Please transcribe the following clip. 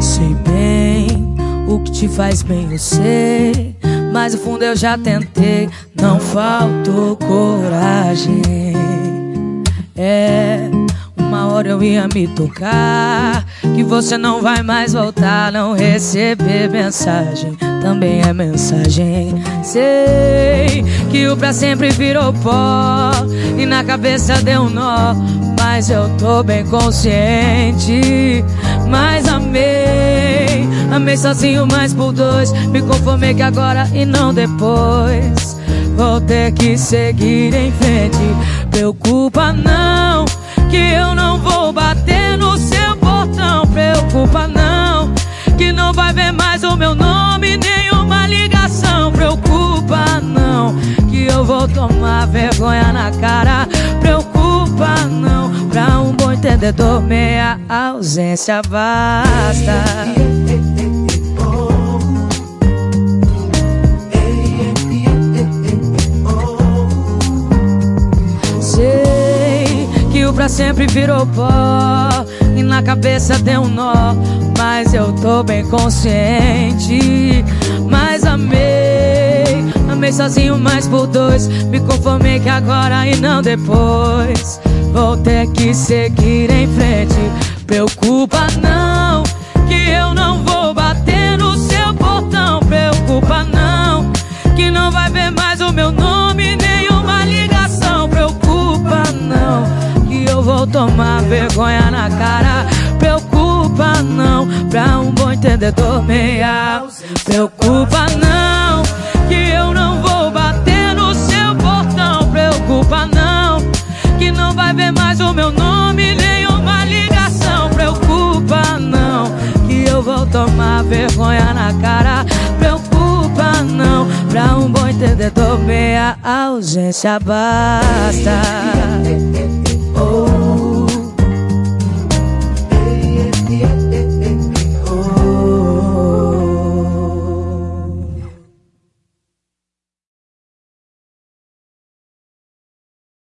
Sei bem o que te faz bem, eu sei. Mas no fundo eu já tentei, não faltou coragem. É, uma hora eu ia me tocar. Que você não vai mais voltar, não receber mensagem. Também é mensagem. Sei que o pra sempre virou pó. E na cabeça deu um nó. Mas eu tô bem consciente. Mas amei, amei sozinho, mas por dois. Me conformei que agora e não depois. Vou ter que seguir em frente. Preocupa não, que eu não vou bater no tomar vergonha na cara. Preocupa não, pra um bom entendedor, meia ausência basta. Sei que o pra sempre virou pó e na cabeça deu um nó, mas eu tô bem consciente. Mas amei, sozinho, mas por dois. Me conformei que agora e não depois. Vou ter que seguir em frente. Preocupa não, que eu não vou bater no seu portão. Preocupa não, que não vai ver mais o meu nome, nenhuma ligação. Preocupa não, que eu vou tomar vergonha na cara. Preocupa não, pra um bom entendedor meia. Preocupa não, mais o meu nome, nenhuma ligação. Preocupa não, que eu vou tomar vergonha na cara. Preocupa não, pra um bom entendedor meia ausência basta.